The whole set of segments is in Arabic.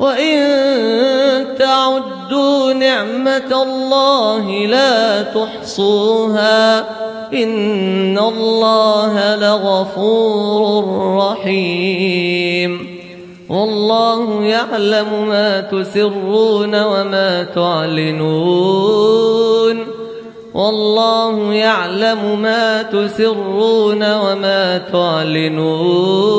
وإن تعدوا نعمة الله لا تحصوها إن الله لغفور رحيم والله يعلم ما تسرون وما تعلنون والله يعلم ما تسرون وما تعلنون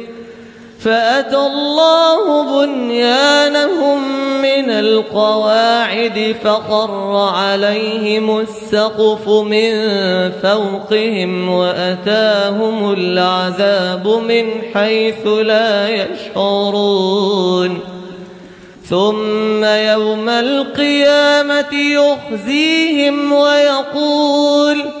فأتى الله بنيانهم من القواعد فخر عليهم السقف من فوقهم وأتاهم العذاب من حيث لا يشعرون. ثم يوم القيامة يخزيهم ويقول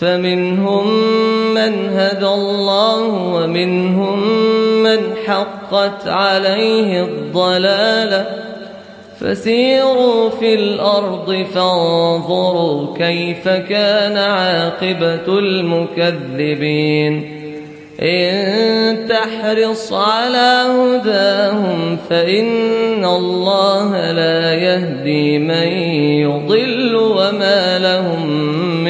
فمنهم من هدى الله ومنهم من حقت عليه الضلالة. فسيروا في الأرض فانظروا كيف كان عاقبة المكذبين. إن تحرص على هداهم فإن الله لا يهدي من يضل وما لهم من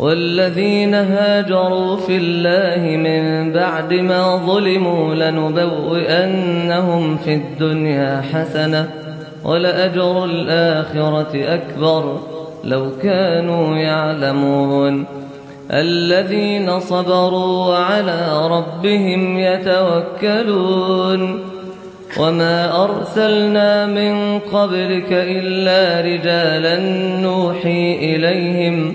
والذين هاجروا في الله من بعد ما ظلموا لنبوئنهم في الدنيا حسنة ولأجر الآخرة أكبر لو كانوا يعلمون. الذين صبروا وعلى ربهم يتوكلون. وما أرسلنا من قبلك إلا رجالا نوحي إليهم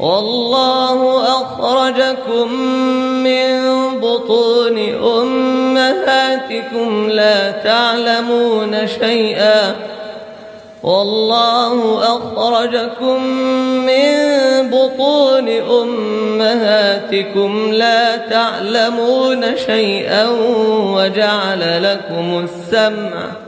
والله أخرجكم من بطون أمهاتكم لا تعلمون شيئا والله أخرجكم من بطون أمهاتكم لا تعلمون شيئا وجعل لكم السمع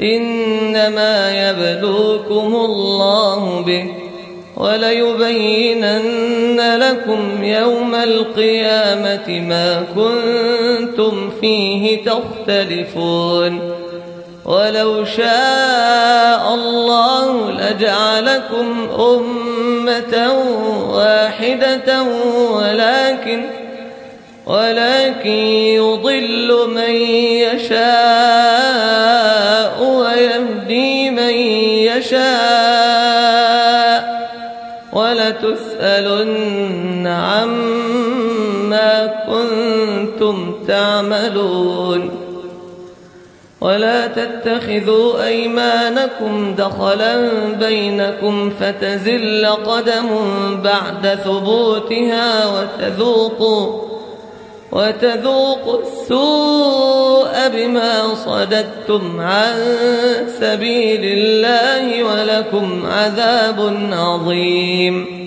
إنما يبلوكم الله به وليبينن لكم يوم القيامة ما كنتم فيه تختلفون ولو شاء الله لجعلكم أمة واحدة ولكن ولكن يضل من يشاء ولتسألن عما كنتم تعملون ولا تتخذوا أيمانكم دخلا بينكم فتزل قدم بعد ثبوتها وتذوقوا وتذوقوا السوء بما صددتم عن سبيل الله ولكم عذاب عظيم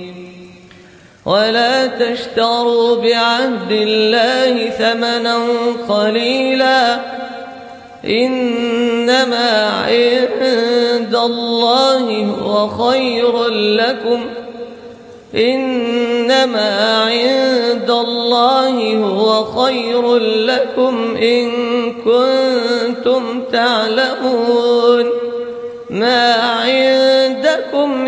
ولا تشتروا بعهد الله ثمنا قليلا. إنما عند الله هو خير لكم. إنما عند الله هو خير لكم إن كنتم تعلمون. ما عندكم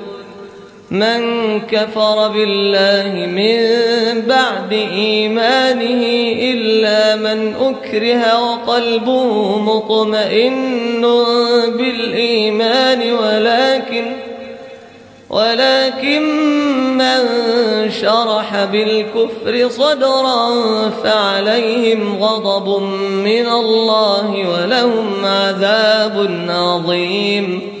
من كفر بالله من بعد إيمانه إلا من أكره وقلبه مطمئن بالإيمان ولكن ولكن من شرح بالكفر صدرا فعليهم غضب من الله ولهم عذاب عظيم.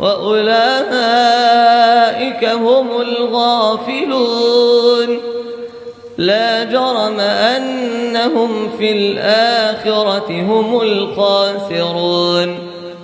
وأولئك هم الغافلون. لا جرم أنهم في الآخرة هم الخاسرون.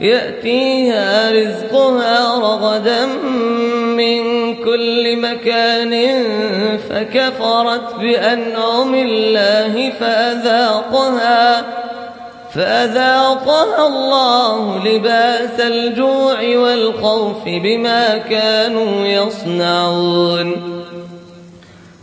يأتيها رزقها رغدا من كل مكان فكفرت بأنعم الله فأذاقها فأذاقها الله لباس الجوع والخوف بما كانوا يصنعون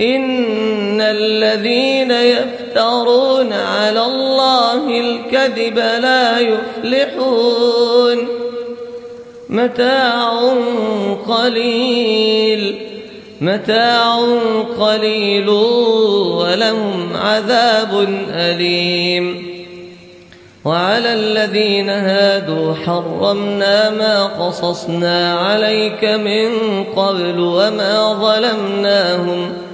إن الذين يفترون على الله الكذب لا يفلحون. متاع قليل متاع قليل ولهم عذاب أليم. وعلى الذين هادوا حرمنا ما قصصنا عليك من قبل وما ظلمناهم ۖ